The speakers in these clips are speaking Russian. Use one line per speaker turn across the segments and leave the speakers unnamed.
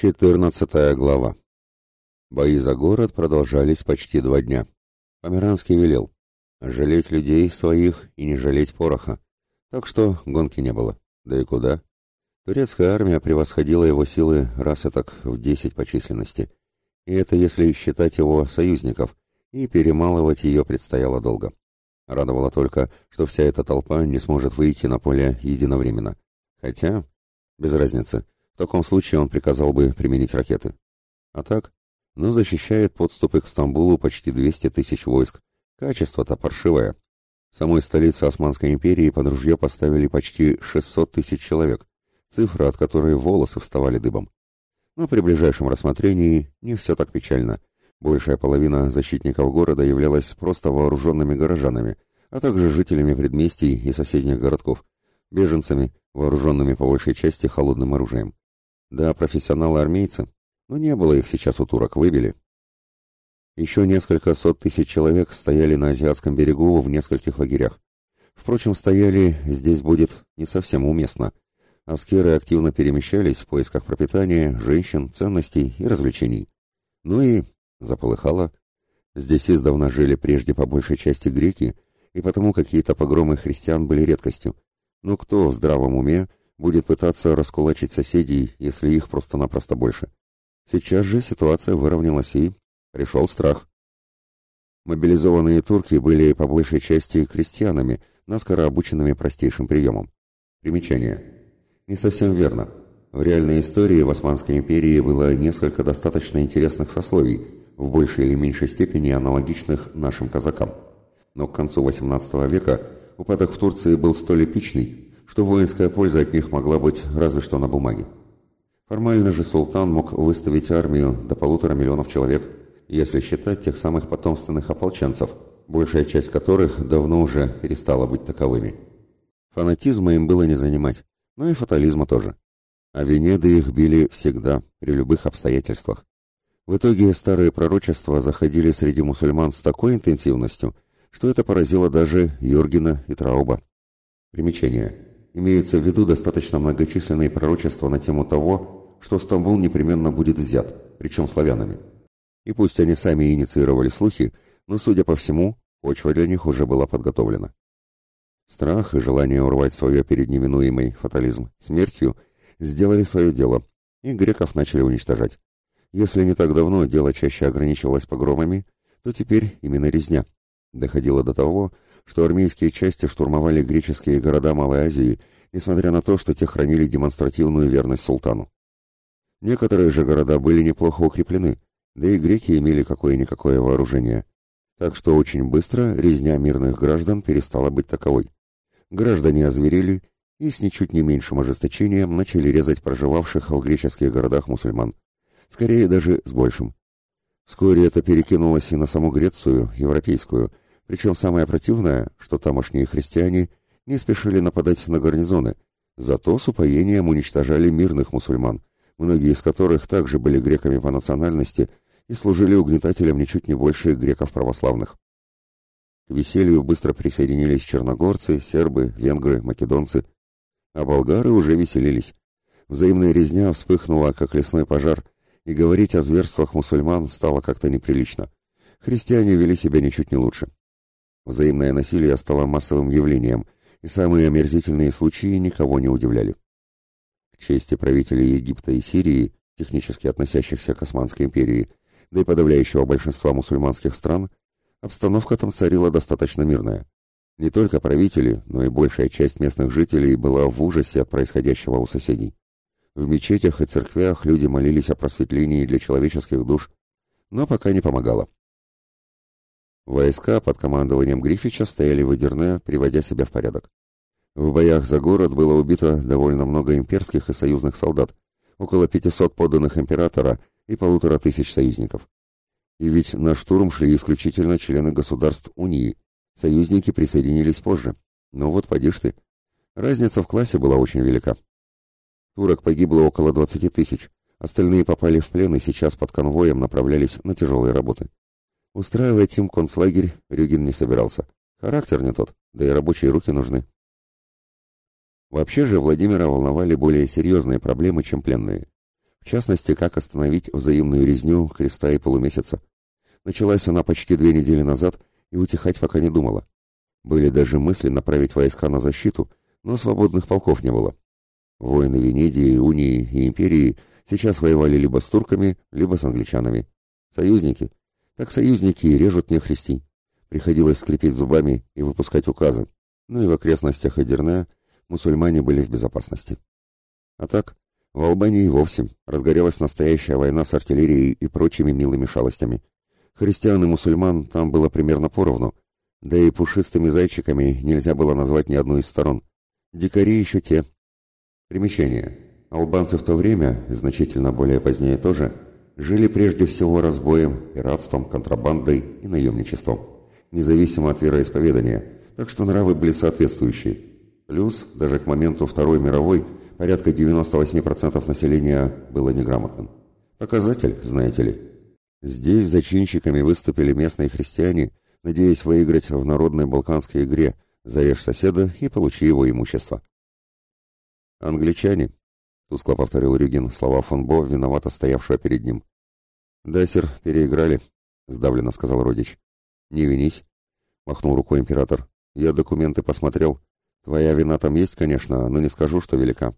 Четырнадцатая глава. Бои за город продолжались почти два дня. Померанский велел жалеть людей своих и не жалеть пороха. Так что гонки не было. Да и куда? Турецкая армия превосходила его силы раз и так в десять по численности. И это если считать его союзников, и перемалывать ее предстояло долго. Радовало только, что вся эта толпа не сможет выйти на поле единовременно. Хотя, без разницы, в таком случае он приказал бы применить ракеты. А так, ну, защищает подступы к Стамбулу почти 200 тысяч войск. Качество-то паршивое. Самой столице Османской империи под ружье поставили почти 600 тысяч человек, цифра, от которой волосы вставали дыбом. Но при ближайшем рассмотрении не все так печально. Большая половина защитников города являлась просто вооруженными горожанами, а также жителями предместий и соседних городков, беженцами, вооруженными по большей части холодным оружием. Да, профессионалы-армейцы, но не было их сейчас у турок, выбили. Еще несколько сот тысяч человек стояли на азиатском берегу в нескольких лагерях. Впрочем, стояли здесь будет не совсем уместно. Аскеры активно перемещались в поисках пропитания, женщин, ценностей и развлечений. Ну и заполыхало. Здесь издавна жили прежде по большей части греки, и потому какие-то погромы христиан были редкостью. Но кто в здравом уме будет пытаться раскулачить соседей, если их просто-напросто больше? Сейчас же ситуация выровнялась и пришел страх. Мобилизованные турки были по большей части крестьянами, наскоро обученными простейшим приемам. Примечание. Не совсем верно. В реальной истории в Османской империи было несколько достаточно интересных сословий, в большей или меньшей степени аналогичных нашим казакам. Но к концу XVIII века упадок в Турции был столь эпичный, что воинская польза от них могла быть разве что на бумаге. Формально же султан мог выставить армию до полутора миллионов человек, если считать тех самых потомственных ополченцев, большая часть которых давно уже перестала быть таковыми. Фанатизма им было не занимать, но и фатализма тоже. А Венеды их били всегда, при любых обстоятельствах. В итоге старые пророчества заходили среди мусульман с такой интенсивностью, что это поразило даже Йоргена и Трауба. Примечание. Имеется в виду достаточно многочисленные пророчества на тему того, что Стамбул непременно будет взят, причем славянами. И пусть они сами инициировали слухи, но, судя по всему, почва для них уже была подготовлена. Страх и желание урвать свое перед неминуемой фатализм смертью сделали свое дело, и греков начали уничтожать. Если не так давно дело чаще ограничивалось погромами, то теперь именно резня. Доходило до того, что армейские части штурмовали греческие города Малой Азии, несмотря на то, что те хранили демонстративную верность султану. Некоторые же города были неплохо укреплены, да и греки имели какое-никакое вооружение. Так что очень быстро резня мирных граждан перестала быть таковой. Граждане озверели и с ничуть не меньшим ожесточением начали резать проживавших в греческих городах мусульман. Скорее даже с большим. Вскоре это перекинулось и на саму Грецию, европейскую, причем самое противное, что тамошние христиане не спешили нападать на гарнизоны, зато с упоением уничтожали мирных мусульман, многие из которых также были греками по национальности и служили угнетателям ничуть не больше греков православных. К веселью быстро присоединились черногорцы, сербы, венгры, македонцы, а болгары уже веселились. Взаимная резня вспыхнула, как лесной пожар, и говорить о зверствах мусульман стало как-то неприлично. Христиане вели себя ничуть не лучше. Взаимное насилие стало массовым явлением, и самые омерзительные случаи никого не удивляли чести правителей Египта и Сирии, технически относящихся к Османской империи, да и подавляющего большинства мусульманских стран, обстановка там царила достаточно мирная. Не только правители, но и большая часть местных жителей была в ужасе от происходящего у соседей. В мечетях и церквях люди молились о просветлении для человеческих душ, но пока не помогало. Войска под командованием Грифича стояли в приводя себя в порядок. В боях за город было убито довольно много имперских и союзных солдат, около 500 подданных императора и полутора тысяч союзников. И ведь на штурм шли исключительно члены государств Унии. Союзники присоединились позже. Но вот поди ты. Разница в классе была очень велика. Турок погибло около 20 тысяч. Остальные попали в плен и сейчас под конвоем направлялись на тяжелые работы. Устраивать им концлагерь Рюгин не собирался. Характер не тот, да и рабочие руки нужны. Вообще же Владимира волновали более серьезные проблемы, чем пленные. В частности, как остановить взаимную резню креста и полумесяца. Началась она почти две недели назад и утихать пока не думала. Были даже мысли направить войска на защиту, но свободных полков не было. Воины Венедии, Унии и Империи сейчас воевали либо с турками, либо с англичанами. Союзники. Так союзники режут мне христи. Приходилось скрипеть зубами и выпускать указы. Ну и в окрестностях Эдерне мусульмане были в безопасности. А так, в Албании вовсе разгорелась настоящая война с артиллерией и прочими милыми шалостями. Христиан и мусульман там было примерно поровну, да и пушистыми зайчиками нельзя было назвать ни одну из сторон. Дикари еще те. Примечание. Албанцы в то время, значительно более позднее тоже, жили прежде всего разбоем, пиратством, контрабандой и наемничеством, независимо от вероисповедания, так что нравы были соответствующие. Плюс, даже к моменту Второй мировой, порядка 98% населения было неграмотным. Показатель, знаете ли. Здесь зачинщиками выступили местные христиане, надеясь выиграть в народной балканской игре «Зарежь соседа и получи его имущество». «Англичане», — тускло повторил Рюгин слова фон Бо, виновато стоявшего перед ним. «Да, сэр, переиграли», — сдавленно сказал родич. «Не винись», — махнул рукой император. «Я документы посмотрел. Твоя вина там есть, конечно, но не скажу, что велика.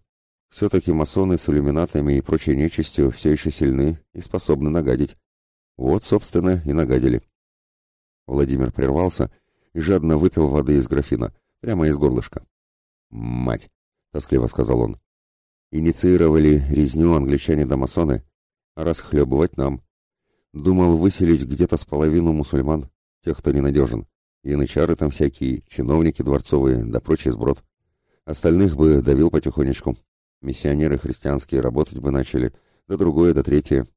Все-таки масоны с иллюминатами и прочей нечистью все еще сильны и способны нагадить. Вот, собственно, и нагадили. Владимир прервался и жадно выпил воды из графина, прямо из горлышка. «Мать!» — тоскливо сказал он. «Инициировали резню англичане да масоны, а расхлебывать нам. Думал выселить где-то с половину мусульман, тех, кто ненадежен. Янычары там всякие, чиновники дворцовые, да прочий сброд. Остальных бы давил потихонечку. Миссионеры христианские работать бы начали, да другое, да третье.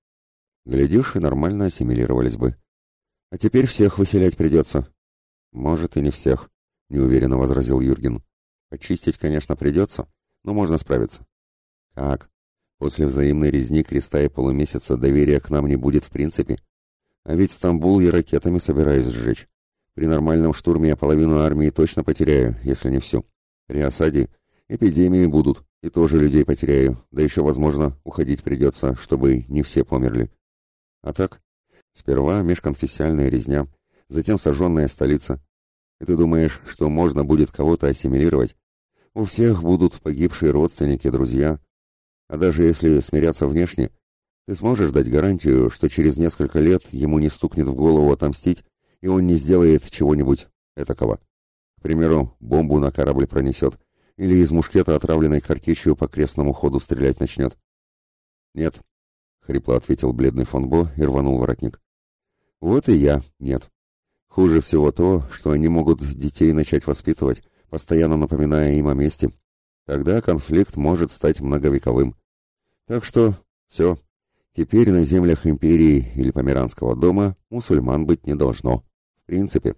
Глядишь, и нормально ассимилировались бы. А теперь всех выселять придется. Может, и не всех, неуверенно возразил Юрген. Очистить, конечно, придется, но можно справиться. Как? После взаимной резни креста и полумесяца доверия к нам не будет в принципе. А ведь Стамбул я ракетами собираюсь сжечь. При нормальном штурме я половину армии точно потеряю, если не всю. При осаде эпидемии будут, и тоже людей потеряю, да еще, возможно, уходить придется, чтобы не все померли. А так, сперва межконфессиальная резня, затем сожженная столица. И ты думаешь, что можно будет кого-то ассимилировать? У всех будут погибшие родственники, друзья. А даже если смиряться внешне, ты сможешь дать гарантию, что через несколько лет ему не стукнет в голову отомстить, и он не сделает чего-нибудь этакого. К примеру, бомбу на корабль пронесет, или из мушкета, отравленной картечью, по крестному ходу стрелять начнет. Нет, хрипло ответил бледный фон Бо и рванул воротник. Вот и я, нет. Хуже всего то, что они могут детей начать воспитывать, постоянно напоминая им о месте. Тогда конфликт может стать многовековым. Так что все. Теперь на землях империи или Померанского дома мусульман быть не должно. В принципе.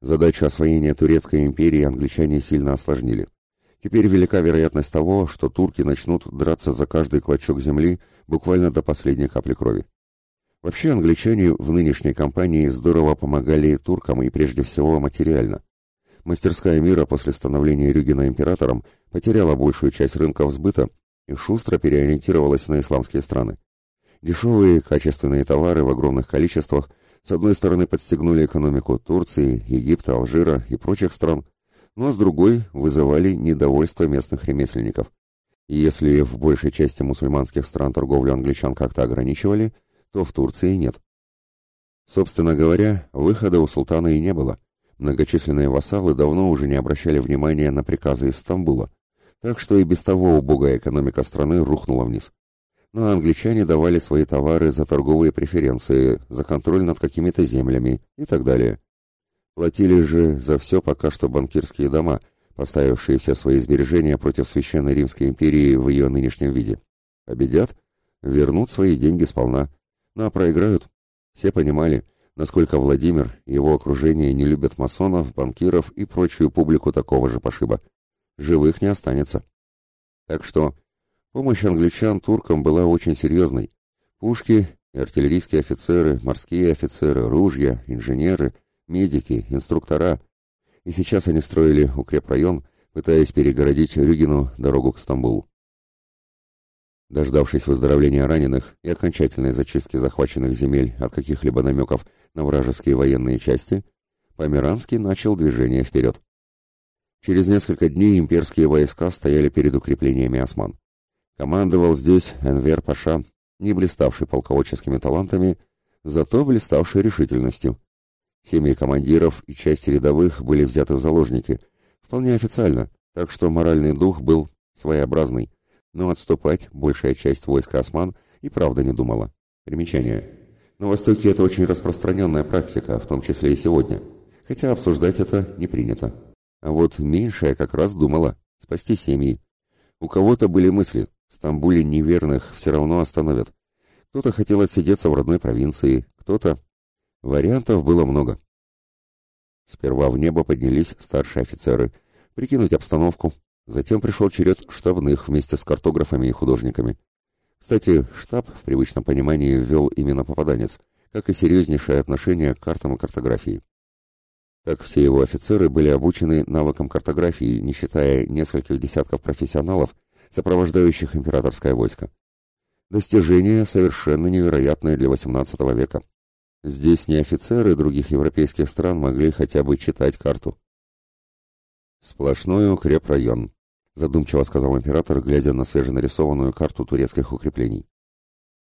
Задачу освоения Турецкой империи англичане сильно осложнили. Теперь велика вероятность того, что турки начнут драться за каждый клочок земли буквально до последней капли крови. Вообще англичане в нынешней кампании здорово помогали туркам и прежде всего материально. Мастерская мира после становления Рюгена императором потеряла большую часть рынков сбыта и шустро переориентировалась на исламские страны. Дешевые, качественные товары в огромных количествах с одной стороны подстегнули экономику Турции, Египта, Алжира и прочих стран – но с другой вызывали недовольство местных ремесленников. И если в большей части мусульманских стран торговлю англичан как-то ограничивали, то в Турции нет. Собственно говоря, выхода у султана и не было. Многочисленные вассалы давно уже не обращали внимания на приказы из Стамбула, так что и без того убогая экономика страны рухнула вниз. Но англичане давали свои товары за торговые преференции, за контроль над какими-то землями и так далее. Платили же за все пока что банкирские дома, поставившие все свои сбережения против Священной Римской империи в ее нынешнем виде. Победят, вернут свои деньги сполна. Ну а проиграют. Все понимали, насколько Владимир и его окружение не любят масонов, банкиров и прочую публику такого же пошиба. Живых не останется. Так что помощь англичан туркам была очень серьезной. Пушки и артиллерийские офицеры, морские офицеры, ружья, инженеры — медики, инструктора. И сейчас они строили укрепрайон, пытаясь перегородить Рюгину дорогу к Стамбулу. Дождавшись выздоровления раненых и окончательной зачистки захваченных земель от каких-либо намеков на вражеские военные части, Померанский начал движение вперед. Через несколько дней имперские войска стояли перед укреплениями осман. Командовал здесь Энвер Паша, не блиставший полководческими талантами, зато блиставший решительностью. Семьи командиров и части рядовых были взяты в заложники, вполне официально, так что моральный дух был своеобразный, но отступать большая часть войска осман и правда не думала. Примечание. На Востоке это очень распространенная практика, в том числе и сегодня, хотя обсуждать это не принято. А вот меньшая как раз думала спасти семьи. У кого-то были мысли, в Стамбуле неверных все равно остановят. Кто-то хотел отсидеться в родной провинции, кто-то... Вариантов было много. Сперва в небо поднялись старшие офицеры, прикинуть обстановку. Затем пришел черед штабных вместе с картографами и художниками. Кстати, штаб в привычном понимании ввел именно попаданец, как и серьезнейшее отношение к картам и картографии. Так все его офицеры были обучены навыкам картографии, не считая нескольких десятков профессионалов, сопровождающих императорское войско. Достижение совершенно невероятное для XVIII века. Здесь не офицеры других европейских стран могли хотя бы читать карту. «Сплошной укрепрайон», — задумчиво сказал император, глядя на свеженарисованную карту турецких укреплений.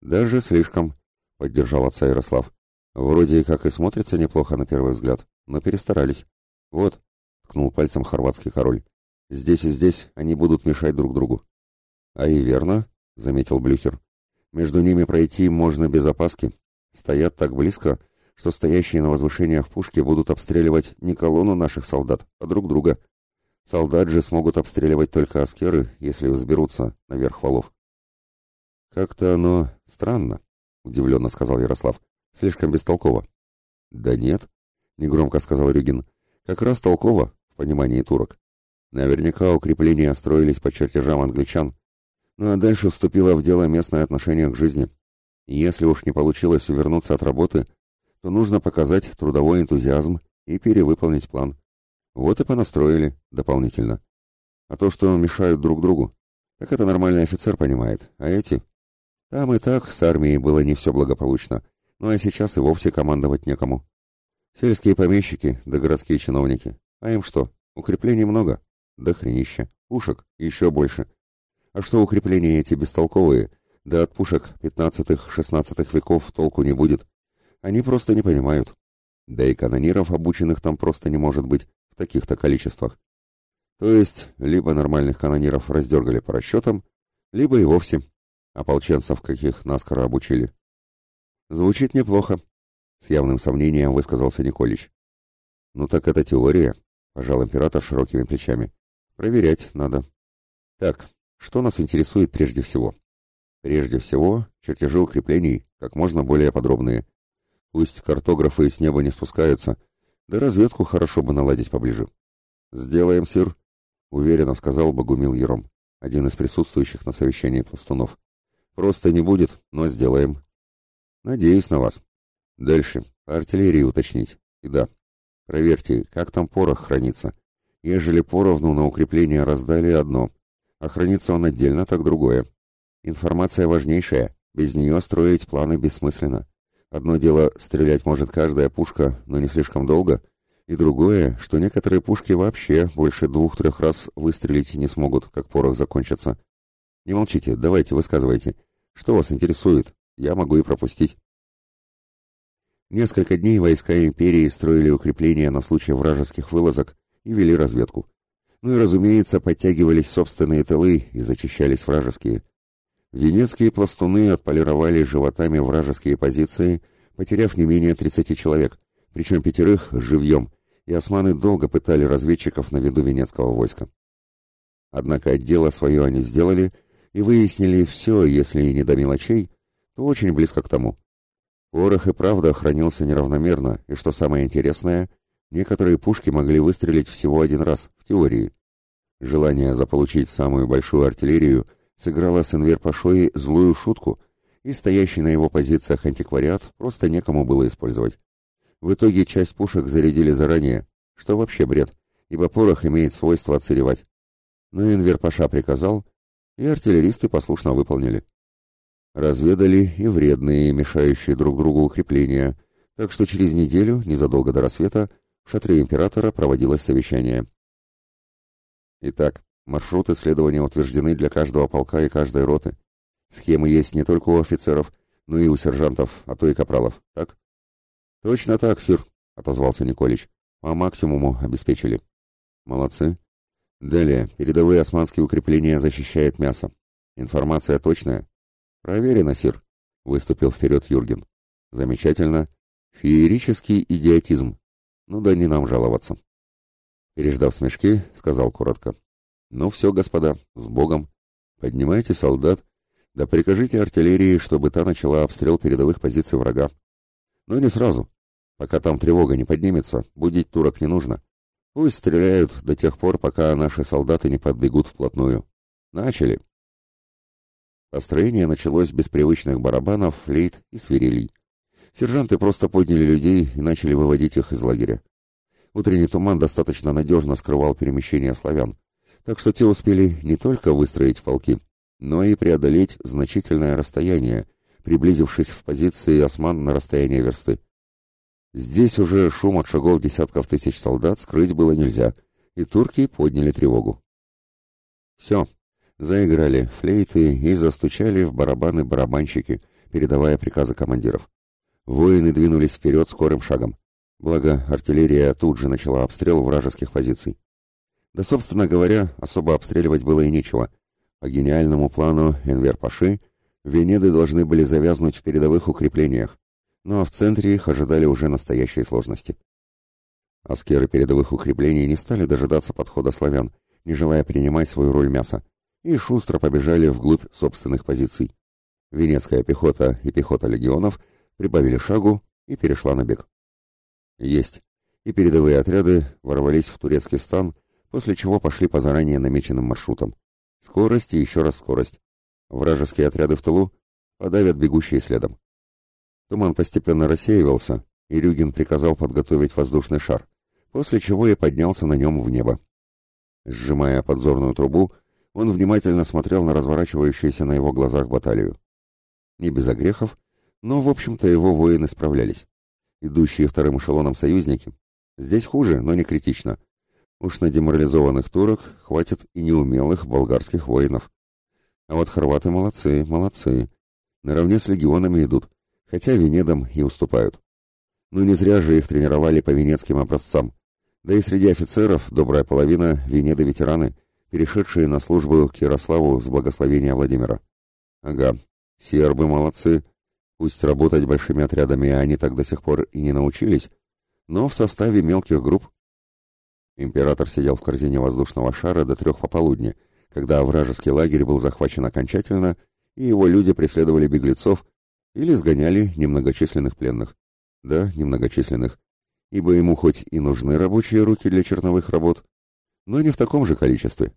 «Даже слишком», — поддержал отца Ярослав. «Вроде как и смотрится неплохо на первый взгляд» но перестарались. Вот, ткнул пальцем хорватский король. Здесь и здесь они будут мешать друг другу. А и верно, заметил Блюхер. Между ними пройти можно без опаски. Стоят так близко, что стоящие на возвышениях пушки будут обстреливать не колонну наших солдат, а друг друга. Солдат же смогут обстреливать только аскеры, если взберутся наверх валов. Как-то оно странно, удивленно сказал Ярослав. Слишком бестолково. Да нет, негромко сказал Рюгин. Как раз толково, в понимании турок. Наверняка укрепления строились по чертежам англичан. Ну а дальше вступило в дело местное отношение к жизни. Если уж не получилось увернуться от работы, то нужно показать трудовой энтузиазм и перевыполнить план. Вот и понастроили дополнительно. А то, что мешают друг другу, так это нормальный офицер понимает. А эти? Там и так с армией было не все благополучно. Ну а сейчас и вовсе командовать некому. Сельские помещики да городские чиновники. А им что? Укреплений много? Да хренища. Пушек еще больше. А что укрепления эти бестолковые? Да от пушек пятнадцатых-шестнадцатых веков толку не будет. Они просто не понимают. Да и канониров, обученных там просто не может быть в таких-то количествах. То есть, либо нормальных канониров раздергали по расчетам, либо и вовсе ополченцев, каких наскоро обучили. Звучит неплохо, с явным сомнением высказался Николич. «Ну так это теория», — пожал император широкими плечами. «Проверять надо». «Так, что нас интересует прежде всего?» «Прежде всего, чертежи укреплений, как можно более подробные. Пусть картографы с неба не спускаются, да разведку хорошо бы наладить поближе». «Сделаем, сир», — уверенно сказал Богумил Ером, один из присутствующих на совещании пластунов. «Просто не будет, но сделаем». «Надеюсь на вас», Дальше. По артиллерии уточнить. И да. Проверьте, как там порох хранится. Ежели поровну на укрепление раздали одно, а хранится он отдельно, так другое. Информация важнейшая. Без нее строить планы бессмысленно. Одно дело, стрелять может каждая пушка, но не слишком долго. И другое, что некоторые пушки вообще больше двух-трех раз выстрелить не смогут, как порох закончится. Не молчите, давайте, высказывайте. Что вас интересует? Я могу и пропустить. Несколько дней войска империи строили укрепления на случай вражеских вылазок и вели разведку. Ну и, разумеется, подтягивались собственные тылы и зачищались вражеские. Венецкие пластуны отполировали животами вражеские позиции, потеряв не менее 30 человек, причем пятерых живьем, и османы долго пытали разведчиков на виду венецкого войска. Однако дело свое они сделали и выяснили все, если не до мелочей, то очень близко к тому. Порох и правда хранился неравномерно, и что самое интересное, некоторые пушки могли выстрелить всего один раз, в теории. Желание заполучить самую большую артиллерию сыграло с Энвер Пашой злую шутку, и стоящий на его позициях антиквариат просто некому было использовать. В итоге часть пушек зарядили заранее, что вообще бред, ибо порох имеет свойство отсыревать. Но Энвер Паша приказал, и артиллеристы послушно выполнили. Разведали и вредные, мешающие друг другу укрепления, так что через неделю, незадолго до рассвета, в шатре императора проводилось совещание. Итак, маршруты следования утверждены для каждого полка и каждой роты. Схемы есть не только у офицеров, но и у сержантов, а то и капралов, так? Точно так, сир, отозвался Николич. По максимуму обеспечили. Молодцы. Далее, передовые османские укрепления защищает мясо. Информация точная? Проверено, сир, выступил вперед Юрген. Замечательно. Феерический идиотизм. Ну да не нам жаловаться. Переждав смешки, сказал коротко. Ну все, господа, с Богом. Поднимайте солдат, да прикажите артиллерии, чтобы та начала обстрел передовых позиций врага. Но не сразу. Пока там тревога не поднимется, будить турок не нужно. Пусть стреляют до тех пор, пока наши солдаты не подбегут вплотную. Начали. Построение началось без привычных барабанов, флейт и свирелей. Сержанты просто подняли людей и начали выводить их из лагеря. Утренний туман достаточно надежно скрывал перемещение славян, так что те успели не только выстроить полки, но и преодолеть значительное расстояние, приблизившись в позиции осман на расстояние версты. Здесь уже шум от шагов десятков тысяч солдат скрыть было нельзя, и турки подняли тревогу. Все, заиграли флейты и застучали в барабаны барабанщики, передавая приказы командиров. Воины двинулись вперед скорым шагом. Благо, артиллерия тут же начала обстрел вражеских позиций. Да, собственно говоря, особо обстреливать было и нечего. По гениальному плану Энвер-Паши, Венеды должны были завязнуть в передовых укреплениях, ну а в центре их ожидали уже настоящие сложности. Аскеры передовых укреплений не стали дожидаться подхода славян, не желая принимать свою роль мяса, и шустро побежали вглубь собственных позиций. Венецкая пехота и пехота легионов прибавили шагу и перешла на бег. Есть. И передовые отряды ворвались в турецкий стан, после чего пошли по заранее намеченным маршрутам. Скорость и еще раз скорость. Вражеские отряды в тылу подавят бегущие следом. Туман постепенно рассеивался, и Рюгин приказал подготовить воздушный шар, после чего и поднялся на нем в небо. Сжимая подзорную трубу, он внимательно смотрел на разворачивающуюся на его глазах баталию. Не без огрехов, но, в общем-то, его воины справлялись. Идущие вторым эшелоном союзники. Здесь хуже, но не критично. Уж на деморализованных турок хватит и неумелых болгарских воинов. А вот хорваты молодцы, молодцы. Наравне с легионами идут хотя Венедам и уступают. Ну не зря же их тренировали по венецким образцам. Да и среди офицеров добрая половина Венеды-ветераны, перешедшие на службу к Ярославу с благословения Владимира. Ага, сербы молодцы. Пусть работать большими отрядами они так до сих пор и не научились, но в составе мелких групп. Император сидел в корзине воздушного шара до трех пополудни, когда вражеский лагерь был захвачен окончательно, и его люди преследовали беглецов, или сгоняли немногочисленных пленных. Да, немногочисленных, ибо ему хоть и нужны рабочие руки для черновых работ, но не в таком же количестве.